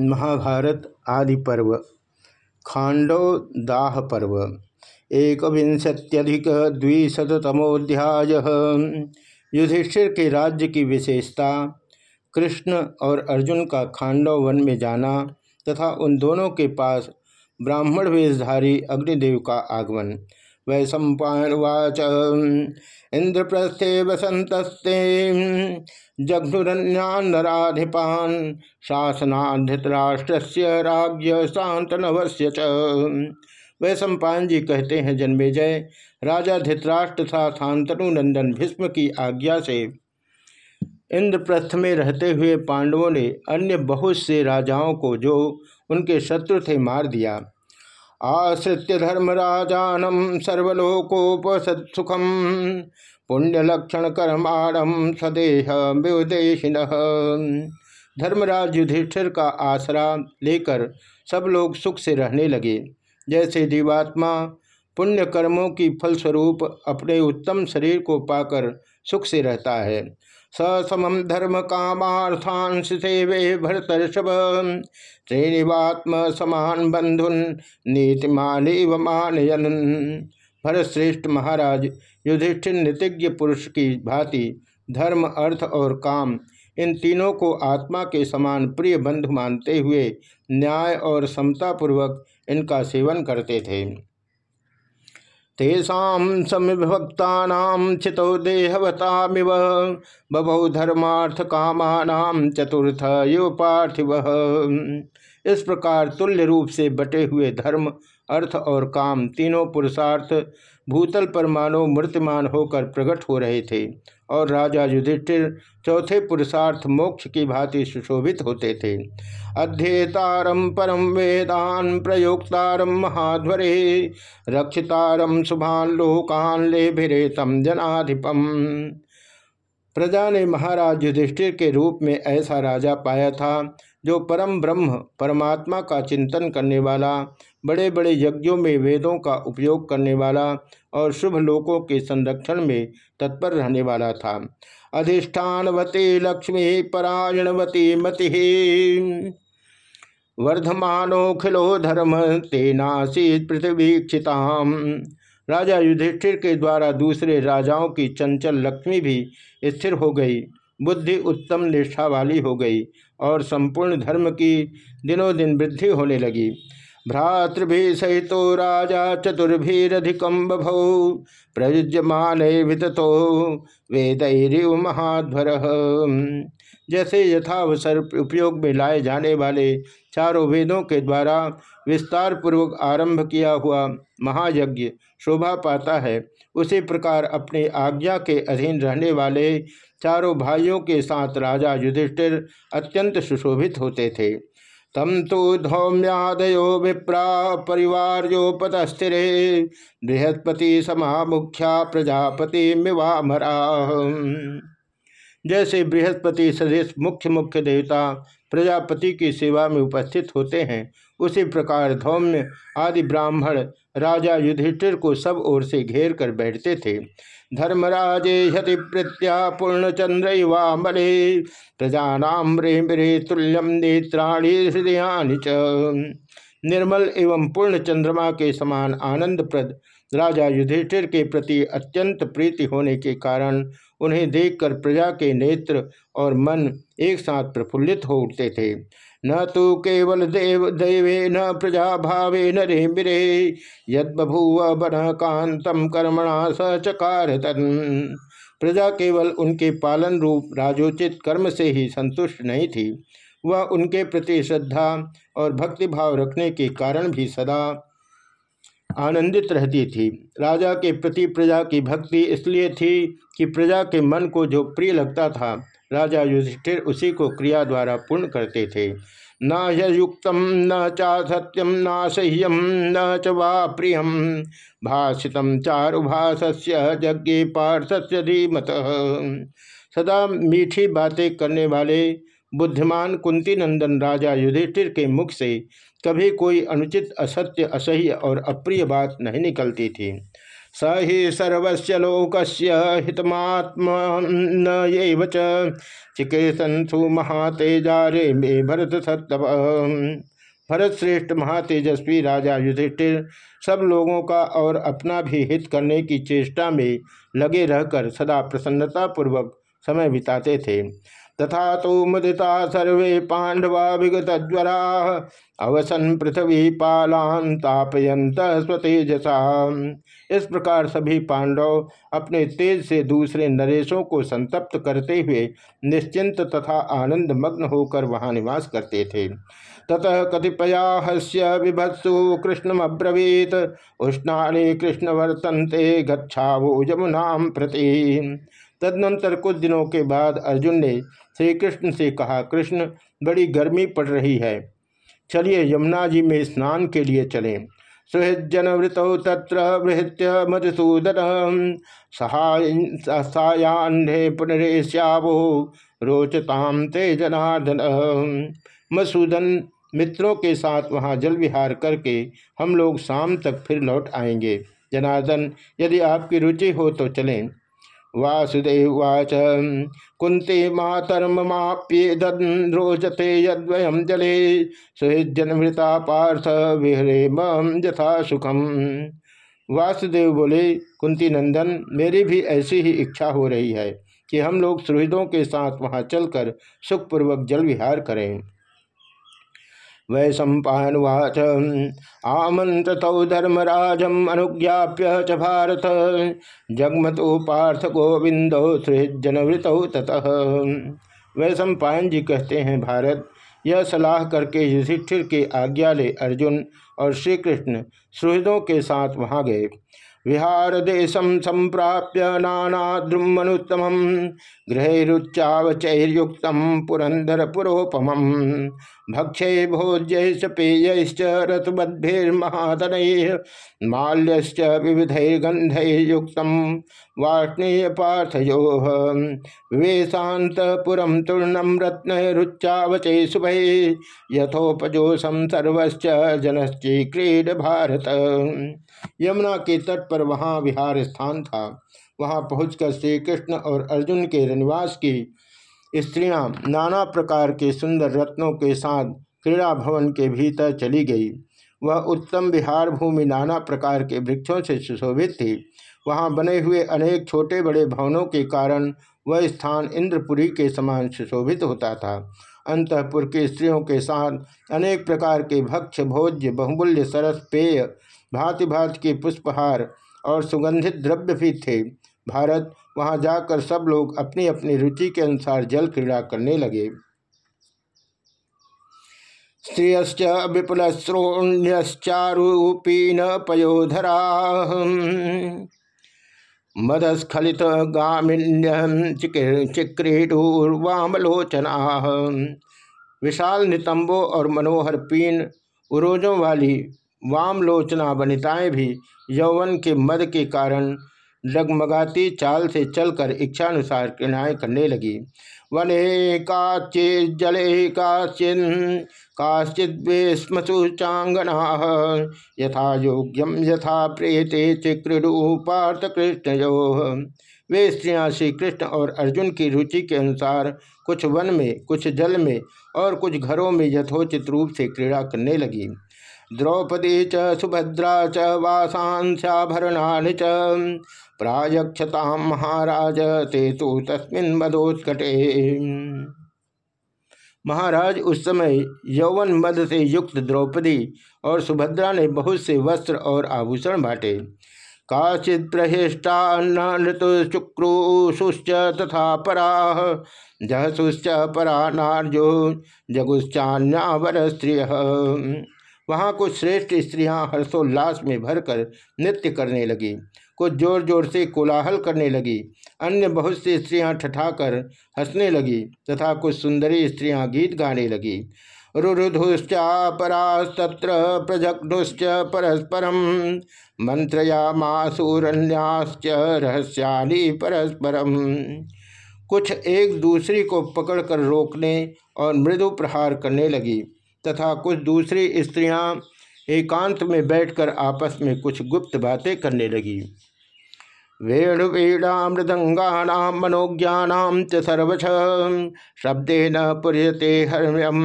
महाभारत आदि पर्व खांडो दाह पर्व एक विंशत्यधिक द्विशतमोध्याय युधिष्ठिर के राज्य की विशेषता, कृष्ण और अर्जुन का खांडव वन में जाना तथा उन दोनों के पास ब्राह्मण वेशधारी अग्निदेव का आगमन। वै सम्पावाच इंद्रप्रस्थे वसंतस्ते जघ्नुरन्यान्नराधिपान शासनाधृतराष्ट्र से राज्य शांतनवस्य वह सम्पान जी कहते हैं, जन्मे जय। राजा धृतराष्ट्र था शांतनु नंदन भीष्म की आज्ञा से। इंद्रप्रस्थ में रहते हुए पांडवों ने अन्य बहुत से राजाओं को जो उनके शत्रु थे मार दिया। आश्रित्य धर्मराजानम सर्वलोकोपसुखम पुण्यलक्षण कर्माणम सदेह विदेशिन धर्मराज युधिष्ठिर का आसरा लेकर सब लोग सुख से रहने लगे। जैसे जीवात्मा पुण्य कर्मों की फलस्वरूप अपने उत्तम शरीर को पाकर सुख से रहता है। ससम धर्म कामार्थांश सेवे भरतर्षभ। श्रेणिवात्म समान बंधुन नीतिमान मानयन। भरतश्रेष्ठ महाराज, युधिष्ठिर नीतिज्ञ पुरुष की भांति धर्म, अर्थ और काम, इन तीनों को आत्मा के समान प्रिय बंधु मानते हुए न्याय और समतापूर्वक इनका सेवन करते थे। तेषा समिभक्ता चितो देहवतामिव, बभौ धर्मार्थ कामानाम चतुर्थ पार्थिव इस प्रकार तुल्य रूप से बटे हुए धर्म, अर्थ और काम तीनों पुरुषार्थ भूतल पर मानव मूर्तिमान होकर प्रकट हो रहे थे और राजा युधिष्ठिर चौथे पुरुषार्थ मोक्ष की भांति सुशोभित होते थे। अध्येतारम परम वेदान प्रयोक्तारम महाध्वरे रक्षितारम शुभान लोकान ले भिरे तम जनाधिपम प्रजा ने महाराज युधिष्ठिर के रूप में ऐसा राजा पाया था जो परम ब्रह्म, परमात्मा का चिंतन करने वाला बड़े बड़े यज्ञों में वेदों का उपयोग करने वाला और शुभ लोकों के संरक्षण में तत्पर रहने वाला था। अधिष्ठानवती लक्ष्मी परायणवती मति वर्धमानोखिलो धर्म तेनासी पृथ्वीक्षिताम राजा युधिष्ठिर के द्वारा दूसरे राजाओं की चंचल लक्ष्मी भी स्थिर हो गई। बुद्धि उत्तम निष्ठा वाली हो गई और संपूर्ण धर्म की दिनों दिन वृद्धि होने लगी। भ्रातृभि सहित राजा चतुर्भिधिकम बभौ प्रयुज्यमान विततो वेदैरिव महाध्वर। जैसे यथावसर उपयोग में लाए जाने वाले चारों वेदों के द्वारा विस्तार पूर्वक आरंभ किया हुआ महायज्ञ शोभा पाता है। उसी प्रकार अपने आज्ञा के अधीन रहने वाले चारों भाइयों के साथ राजा युधिष्ठिर अत्यंत सुशोभित होते थे। तम तो धौम्यादयो विप्रा परिवार योपत स्थिर बृहस्पति समामुख्या प्रजापति मिवामरा जैसे बृहस्पति सदस्य मुख्य मुख्य देवता प्रजापति की सेवा में उपस्थित होते हैं, उसी प्रकार धौम्य आदि ब्राह्मण राजा युधिष्ठिर को सब ओर से घेर कर बैठते थे। धर्मराजे हति प्रत्या पूर्णचंद्रवामले प्रजानाम रे तुल्यम नेत्राणी हृदयानि निर्मल एवं पूर्ण चंद्रमा के समान आनंदप्रद राजा युधिष्ठिर के प्रति अत्यंत प्रीति होने के कारण उन्हें देखकर प्रजा के नेत्र और मन एक साथ प्रफुल्लित हो उठते थे। न तो केवल देव, देवे न प्रजा भावे न रे बिरे यद बभूव बन कांतम कर्मणा स सचकार प्रजा केवल उनके पालन रूप राजोचित कर्म से ही संतुष्ट नहीं थी। वह उनके प्रति श्रद्धा और भक्तिभाव रखने के कारण भी सदा आनंदित रहती थी। राजा के प्रति प्रजा की भक्ति इसलिए थी कि प्रजा के मन को जो प्रिय लगता था, राजा युधिष्ठिर उसी को क्रिया द्वारा पूर्ण करते थे। न युक्त न चा सत्यम न सह्यम, न च वा प्रिय भाषित चारुभाष्य यज्ञ पार्थस्य धीमत। सदा मीठी बातें करने वाले बुद्धिमान कुंती नंदन राजा युधिष्ठिर के मुख से कभी कोई अनुचित, असत्य, असह्य और अप्रिय बात नहीं निकलती थी। स ही सर्वस्य लोकस्य हितमात्म चिकेशंसु महातेजा रे मे भरत सत्तव भरत श्रेष्ठ महातेजस्वी राजा युधिष्ठिर सब लोगों का और अपना भी हित करने की चेष्टा में लगे रहकर सदा प्रसन्नता पूर्वक समय बिताते थे। तथा तो मुदिता सर्वे पांडवा विगत ज्वरा। अवसन पृथ्वी पालान तापयंत स्वतेजसा। इस प्रकार सभी पांडव अपने तेज से दूसरे नरेशों को संतप्त करते हुए निश्चिंत तथा आनंद मग्न होकर वहाँ निवास करते थे। ततः कतिपयाहस्य विभत्सु कृष्णमब्रवीत। उष्णा कृष्ण वर्तन्ते गच्छावो यमुना प्रति। तदनंतर कुछ दिनों के बाद अर्जुन ने श्री कृष्ण से कहा, कृष्ण, बड़ी गर्मी पड़ रही है। चलिए यमुना जी में स्नान के लिए चलें। सुहृजनवृत तत्र बृहत्य मधुसूदन सहायान्हे पुनरेश्यावो रोचताम ते जनार्दन मधुसूदन मित्रों के साथ वहाँ जल विहार करके हम लोग शाम तक फिर लौट आएँगे। जनार्दन, यदि आपकी रुचि हो तो चलें। वासुदेवाच। कुंती मातर्माप्येद्रोचते यद्वयम जले। सुहृजनमृता पार्थ विहरे मम यथा सुखम। वासुदेव बोले कुंती नंदन, मेरी भी ऐसी ही इच्छा हो रही है कि हम लोग सुहृदों के साथ वहाँ चलकर सुखपूर्वक जल विहार करें। वै सम्पावाच आमंत्रतौ धर्मराजम अनुज्ञाप्य च भारत। जगमतो पार्थ गोविंदो सृजनवृत ततः। वै सम्पायन जी कहते हैं, भारत, यह सलाह करके युधिष्ठिर के आज्ञा ले अर्जुन और श्री कृष्ण सुहृदों के साथ वहाँ गए। विहार देशम संप्राप्य नानाद्रुमनुत्तम गृहरुच्चावचैर्युक्त पुरंदर पुरोपम भक्षे भोज्य पेयश्च रतबद्भिर्महातन माल्यश्च विविधैर्गंधैर्युक्त वाष्णेय पार्थयो विवेशातपुरम तूर्णम रत्नरुच्चावचै शुभै यथोपजोषम सर्वश्च जनश्चीक्रीड भारत यमुना के तट पर वहाँ विहार स्थान था। वहाँ पहुंचकर श्री कृष्ण और अर्जुन के रनिवास की स्त्रियाँ नाना प्रकार के सुंदर रत्नों के साथ क्रीड़ा भवन के भीतर चली गई। वह उत्तम विहार भूमि नाना प्रकार के वृक्षों से सुशोभित थी। वहाँ बने हुए अनेक छोटे बड़े भवनों के कारण वह स्थान इंद्रपुरी के समान सुशोभित होता था। अंतपुर के स्त्रियों के साथ अनेक प्रकार के भक्ष भोज्य, बहुमूल्य, सरस पेय भांति भांति के पुष्पहार और सुगंधित द्रव्य भी थे। भारत वहाँ जाकर सब लोग अपनी अपनी रुचि के अनुसार जल क्रीड़ा करने लगे। विपुल श्रोण्यश्चारूपीन पयोधरा मदस्खलित गामिन्य चिक्रीडूर्वामलोचना। विशाल नितंबों और मनोहर पीन, उरोजों वाली वामलोचना वनिताएँ भी यौवन के मद के कारण डगमगाती चाल से चलकर इच्छानुसार क्रियाएँ करने लगी। वने काचित जले काचिन काश्चिद्वेश्मसु चांगना यथा योग्यम यथा प्रेते चिक्रीडु पार्थ कृष्ण वे स्त्रियाँ श्री कृष्ण और अर्जुन की रुचि के अनुसार कुछ वन में, कुछ जल में और कुछ घरों में यथोचित रूप से क्रीड़ा करने लगी। द्रौपदी च, सुभद्रा च वासांस्याभरणा च। प्रायक्षता महाराज, ते तो तस्मिन मदोत्कटे। महाराज, उस समय यौवन मद से युक्त द्रौपदी और सुभद्रा ने बहुत से वस्त्र और आभूषण बांटे। प्रहिष्टा ऋतुशुक्रुशुश्च तथा परा, जहसुश्च परा नार्यो जगुश्चान्यावर स्त्रिय। वहाँ कुछ श्रेष्ठ स्त्रियाँ हर्षोल्लास में भरकर नृत्य करने लगी। कुछ ज़ोर ज़ोर से कोलाहल करने लगी। अन्य बहुत सी स्त्रियाँ ठठाकर हंसने लगी तथा कुछ सुंदरी स्त्रियाँ गीत गाने लगी। रुरुधुश्चापरास्तत्र प्रजघ्नुश्च परस्परम मंत्रया मंत्रयामासूरण्याश्च रहस्याली परस्परम। कुछ एक दूसरी को पकड़कर रोकने और मृदु प्रहार करने लगी। तथा कुछ दूसरी स्त्रियाँ एकांत में बैठकर आपस में कुछ गुप्त बातें करने लगी। वेणुवीणा मृदंगा मनोज्ञानाम च सर्वश न पुर्यते हर्म्यम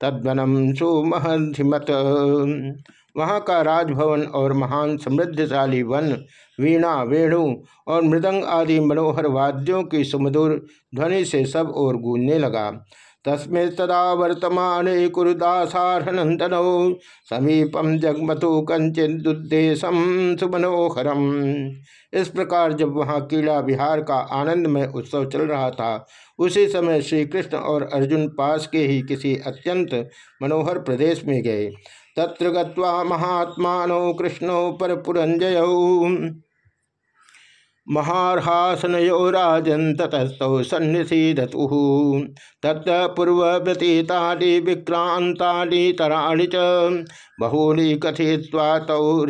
तद्वनम सुमहधिमत। वहाँ का राजभवन और महान समृद्धशाली वन, वीणा, वेणु और मृदंग आदि मनोहर वाद्यों की सुमधुर ध्वनि से सब ओर गूंजने लगा। तस्में तदा वर्तमान कुरुदासारनंदनौ समीपम जगमतु कंचिदुद्देशम सुमनोहरम। इस प्रकार जब वहाँ कीड़ा विहार का आनंदमय उत्सव चल रहा था, उसी समय श्री कृष्ण और अर्जुन पास के ही किसी अत्यंत मनोहर प्रदेश में गए। तत्र गत्वा महात्मानो कृष्णो पर पुरंजय। महारहासनयो राजन ततस्तौ सन्निषीदतु तत्पूर्वव्यतीतानि विक्रांता तराणि च बहूनि कथित्वा तौ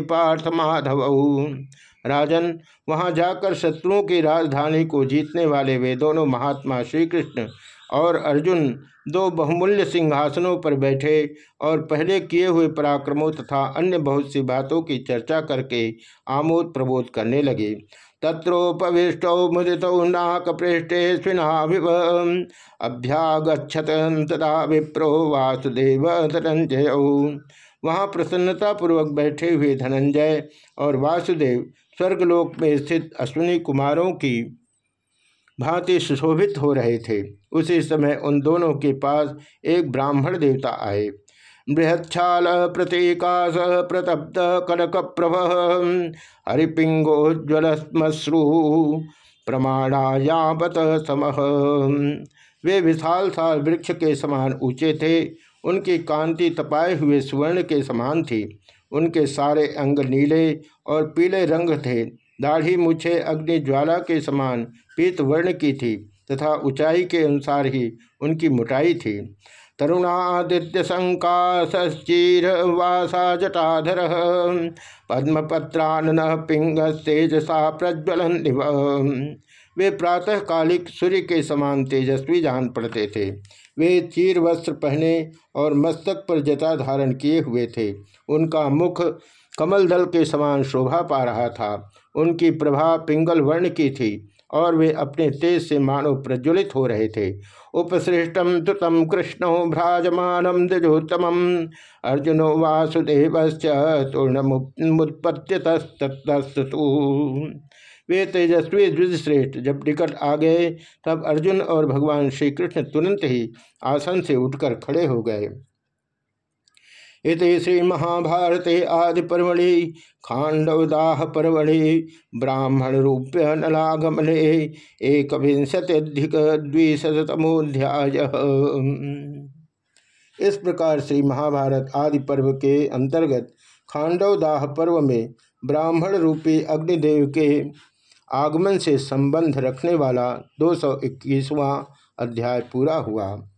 पार्थ माधव। राजन, वहाँ जाकर शत्रुओं की राजधानी को जीतने वाले वे दोनों महात्मा श्री कृष्ण और अर्जुन दो बहुमूल्य सिंहासनों पर बैठे और पहले किए हुए पराक्रमों तथा अन्य बहुत सी बातों की चर्चा करके आमोद प्रबोध करने लगे। तत्रोपविष्ट मुदित नाक पृष्ठे स्विनाभिव अभ्यागछत तदा विप्रो वासुदेव धनंजय वहाँ प्रसन्नतापूर्वक बैठे हुए धनंजय और वासुदेव स्वर्गलोक में स्थित अश्विनी कुमारों की भांति सुशोभित हो रहे थे। उसी समय उन दोनों के पास एक ब्राह्मण देवता आए। बृहच्छाल प्रतीकाश प्रतप्त कनक प्रभ हरिपिंगोज्वलश्मश्रु प्रमाणायापत समह वे विशाल साल वृक्ष के समान ऊँचे थे, उनकी कांति तपाए हुए स्वर्ण के समान थी। उनके सारे अंग नीले और पीले रंग थे। दाढ़ी मुछे अग्नि ज्वाला के समान पीत वर्ण की थी। तथा ऊंचाई के अनुसार ही उनकी मोटाई थी। तरुणादित्य संकाशीर वासा जटाधर पद्मपत्रान पिंग तेजसा प्रज्वलन वे प्रातःकालिक सूर्य के समान तेजस्वी जान पड़ते थे। वे चीर वस्त्र पहने और मस्तक पर जटा धारण किए हुए थे। उनका मुख कमल दल के समान शोभा पा रहा था। उनकी प्रभा पिंगल वर्ण की थी। और वे अपने तेज से मानव प्रज्वलित हो रहे थे। उपसृष्टम तुतम कृष्ण भ्राजमान द्विजोत्तम अर्जुनो वासुदेव तूर्णमुत्पत्तितस्तु वे तेजस्वी द्विजश्रेष्ठ जब निकट आ गए, तब अर्जुन और भगवान श्री कृष्ण तुरंत ही आसन से उठकर खड़े हो गए। इति श्री महाभारते आदि पर्वणि खांडवदाह पर्वणि ब्राह्मण रूप्य नलागमने एक विंशत्यधिक द्विशतमोध्याय इस प्रकार श्री महाभारत आदि पर्व के अंतर्गत खांडवदाह पर्व में ब्राह्मण रूपी अग्निदेव के आगमन से संबंध रखने वाला दो सौ अध्याय पूरा हुआ।